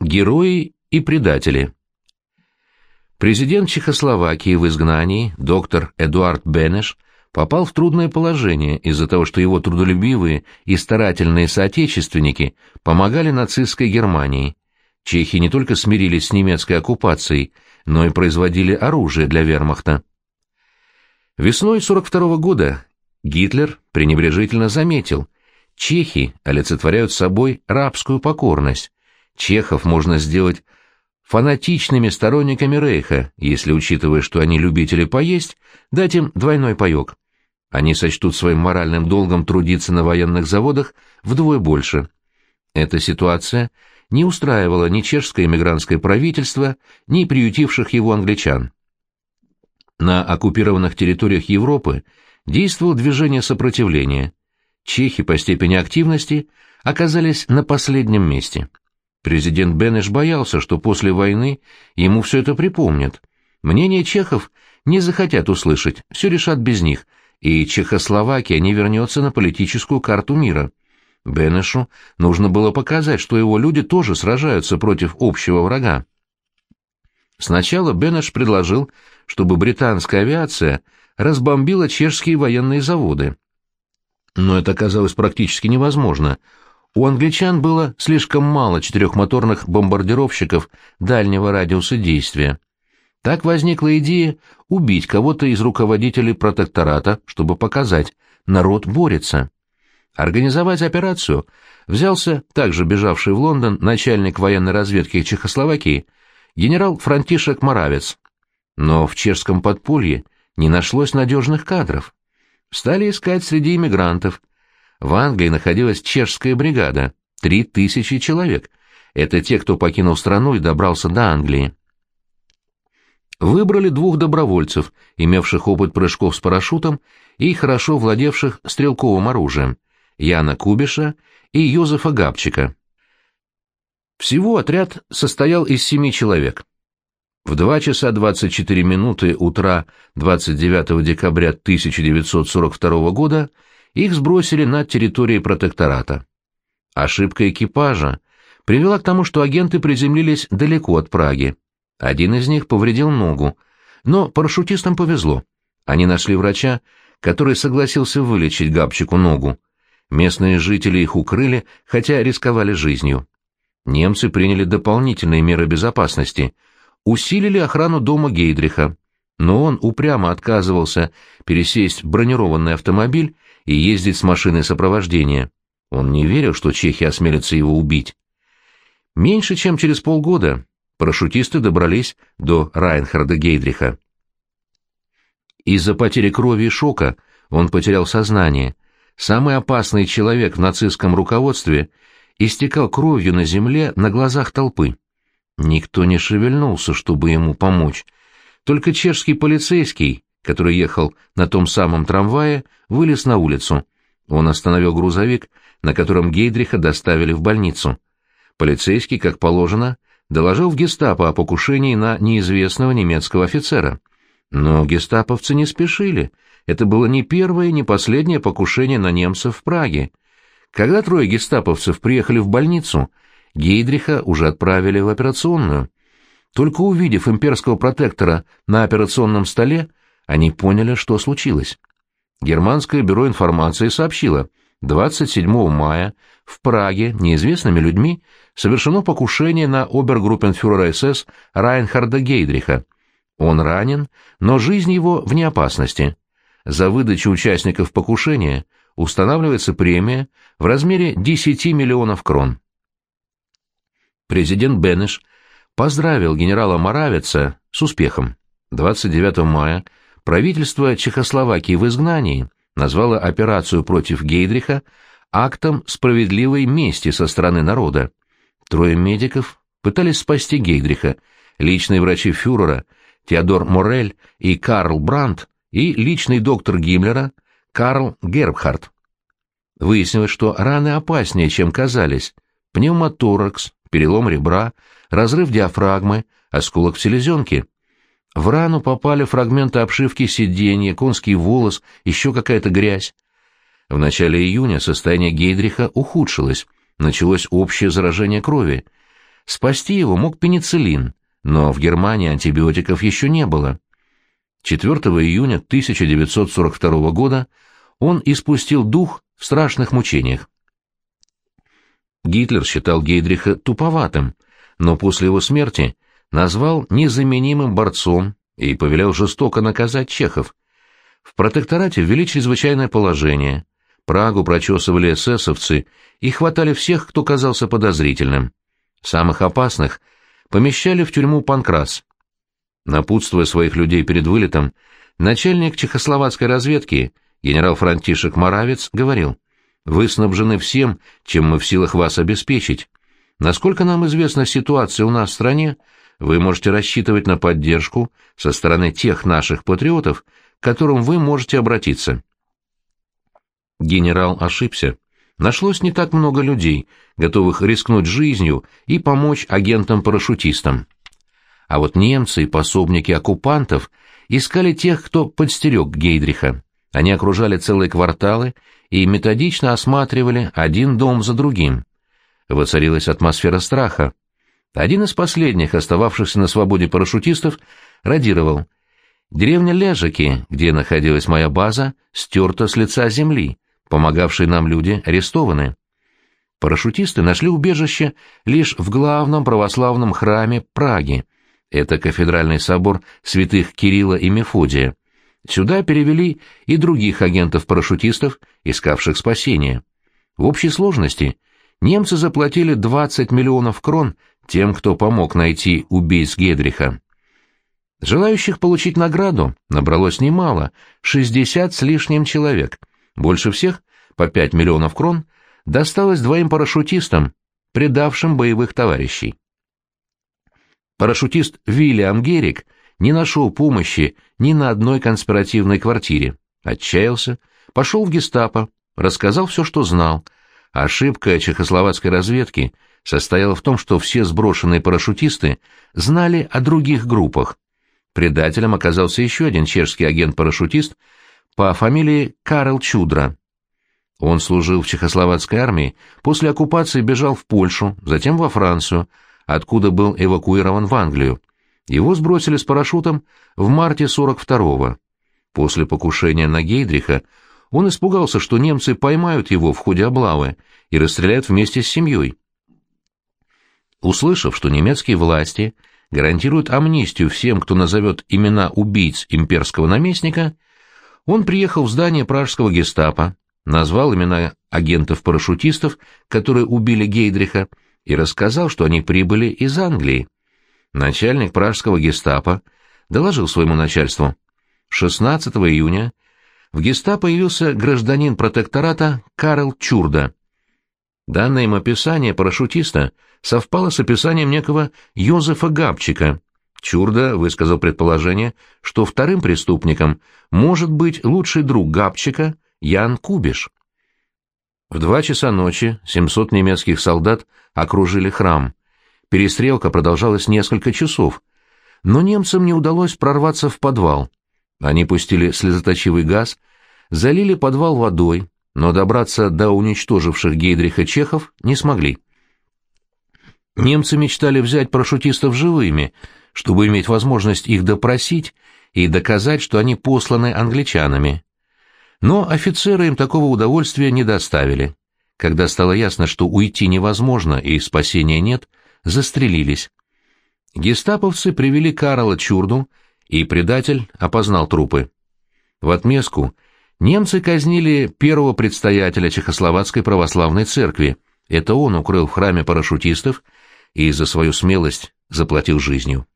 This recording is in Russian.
Герои и предатели. Президент Чехословакии в изгнании, доктор Эдуард Бенеш, попал в трудное положение из-за того, что его трудолюбивые и старательные соотечественники помогали нацистской Германии. Чехи не только смирились с немецкой оккупацией, но и производили оружие для вермахта. Весной 42 -го года Гитлер пренебрежительно заметил, чехи олицетворяют собой рабскую покорность, чехов можно сделать фанатичными сторонниками Рейха, если, учитывая, что они любители поесть, дать им двойной паек. Они сочтут своим моральным долгом трудиться на военных заводах вдвое больше. Эта ситуация не устраивала ни чешское эмигрантское правительство, ни приютивших его англичан. На оккупированных территориях Европы действовало движение сопротивления. Чехи по степени активности оказались на последнем месте. Президент Бенеш боялся, что после войны ему все это припомнят. Мнение чехов не захотят услышать, все решат без них, и Чехословакия не вернется на политическую карту мира. Бенешу нужно было показать, что его люди тоже сражаются против общего врага. Сначала Бенеш предложил, чтобы британская авиация разбомбила чешские военные заводы. Но это оказалось практически невозможно — у англичан было слишком мало четырехмоторных бомбардировщиков дальнего радиуса действия. Так возникла идея убить кого-то из руководителей протектората, чтобы показать, народ борется. Организовать операцию взялся также бежавший в Лондон начальник военной разведки Чехословакии генерал Франтишек Моравец. Но в чешском подполье не нашлось надежных кадров. Стали искать среди иммигрантов – в Англии находилась чешская бригада, три тысячи человек. Это те, кто покинул страну и добрался до Англии. Выбрали двух добровольцев, имевших опыт прыжков с парашютом и хорошо владевших стрелковым оружием, Яна Кубиша и Йозефа Габчика. Всего отряд состоял из семи человек. В 2 часа 24 минуты утра 29 декабря 1942 года их сбросили над территорией протектората. Ошибка экипажа привела к тому, что агенты приземлились далеко от Праги. Один из них повредил ногу, но парашютистам повезло. Они нашли врача, который согласился вылечить Габчику ногу. Местные жители их укрыли, хотя рисковали жизнью. Немцы приняли дополнительные меры безопасности, усилили охрану дома Гейдриха, но он упрямо отказывался пересесть в бронированный автомобиль и ездить с машиной сопровождения. Он не верил, что чехи осмелятся его убить. Меньше чем через полгода парашютисты добрались до Райнхарда Гейдриха. Из-за потери крови и шока он потерял сознание. Самый опасный человек в нацистском руководстве истекал кровью на земле на глазах толпы. Никто не шевельнулся, чтобы ему помочь. Только чешский полицейский который ехал на том самом трамвае, вылез на улицу. Он остановил грузовик, на котором Гейдриха доставили в больницу. Полицейский, как положено, доложил в гестапо о покушении на неизвестного немецкого офицера. Но гестаповцы не спешили. Это было не первое, не последнее покушение на немцев в Праге. Когда трое гестаповцев приехали в больницу, Гейдриха уже отправили в операционную. Только увидев имперского протектора на операционном столе, они поняли, что случилось. Германское бюро информации сообщило, 27 мая в Праге неизвестными людьми совершено покушение на обергруппенфюрера СС Райнхарда Гейдриха. Он ранен, но жизнь его вне опасности. За выдачу участников покушения устанавливается премия в размере 10 миллионов крон. Президент Бенеш поздравил генерала Моравица с успехом. 29 мая правительство Чехословакии в изгнании назвало операцию против Гейдриха актом справедливой мести со стороны народа. Трое медиков пытались спасти Гейдриха, личные врачи фюрера Теодор Морель и Карл Брандт и личный доктор Гиммлера Карл Гербхард. Выяснилось, что раны опаснее, чем казались. Пневмоторакс, перелом ребра, разрыв диафрагмы, осколок в селезенке. В рану попали фрагменты обшивки сиденья, конский волос, еще какая-то грязь. В начале июня состояние Гейдриха ухудшилось, началось общее заражение крови. Спасти его мог пенициллин, но в Германии антибиотиков еще не было. 4 июня 1942 года он испустил дух в страшных мучениях. Гитлер считал Гейдриха туповатым, но после его смерти назвал незаменимым борцом и повелел жестоко наказать чехов. В протекторате ввели чрезвычайное положение. Прагу прочесывали эсэсовцы и хватали всех, кто казался подозрительным. Самых опасных помещали в тюрьму Панкрас. Напутствуя своих людей перед вылетом, начальник чехословацкой разведки, генерал Франтишек Моравец, говорил, «Вы снабжены всем, чем мы в силах вас обеспечить. Насколько нам известна ситуация у нас в стране, вы можете рассчитывать на поддержку со стороны тех наших патриотов, к которым вы можете обратиться». Генерал ошибся нашлось не так много людей, готовых рискнуть жизнью и помочь агентам-парашютистам. А вот немцы и пособники оккупантов искали тех, кто подстерег Гейдриха. Они окружали целые кварталы и методично осматривали один дом за другим. Воцарилась атмосфера страха. Один из последних, остававшихся на свободе парашютистов, радировал. Деревня Лежаки, где находилась моя база, стерта с лица земли помогавшие нам люди арестованы. Парашютисты нашли убежище лишь в главном православном храме Праги. Это кафедральный собор святых Кирилла и Мефодия. Сюда перевели и других агентов-парашютистов, искавших спасения. В общей сложности немцы заплатили 20 миллионов крон тем, кто помог найти убийц Гедриха. Желающих получить награду набралось немало, 60 с лишним человек – больше всех, по 5 миллионов крон, досталось двоим парашютистам, предавшим боевых товарищей. Парашютист Вильям Герик не нашел помощи ни на одной конспиративной квартире. Отчаялся, пошел в гестапо, рассказал все, что знал. Ошибка чехословацкой разведки состояла в том, что все сброшенные парашютисты знали о других группах. Предателем оказался еще один чешский агент-парашютист, по фамилии Карл Чудра. Он служил в чехословацкой армии, после оккупации бежал в Польшу, затем во Францию, откуда был эвакуирован в Англию. Его сбросили с парашютом в марте 42-го. После покушения на Гейдриха он испугался, что немцы поймают его в ходе облавы и расстреляют вместе с семьей. Услышав, что немецкие власти гарантируют амнистию всем, кто назовет имена убийц имперского наместника, он приехал в здание пражского гестапо, назвал имена агентов-парашютистов, которые убили Гейдриха, и рассказал, что они прибыли из Англии. Начальник пражского гестапо доложил своему начальству. 16 июня в гестапо явился гражданин протектората Карл Чурда. Данное им описание парашютиста совпало с описанием некого Йозефа Габчика, Чурда высказал предположение, что вторым преступником может быть лучший друг Габчика Ян Кубиш. В два часа ночи 700 немецких солдат окружили храм. Перестрелка продолжалась несколько часов, но немцам не удалось прорваться в подвал. Они пустили слезоточивый газ, залили подвал водой, но добраться до уничтоживших Гейдриха чехов не смогли. Немцы мечтали взять парашютистов живыми — чтобы иметь возможность их допросить и доказать, что они посланы англичанами. Но офицеры им такого удовольствия не доставили. Когда стало ясно, что уйти невозможно и спасения нет, застрелились. Гестаповцы привели Карла Чурду, и предатель опознал трупы. В отместку немцы казнили первого предстоятеля Чехословацкой православной церкви. Это он укрыл в храме парашютистов и за свою смелость заплатил жизнью.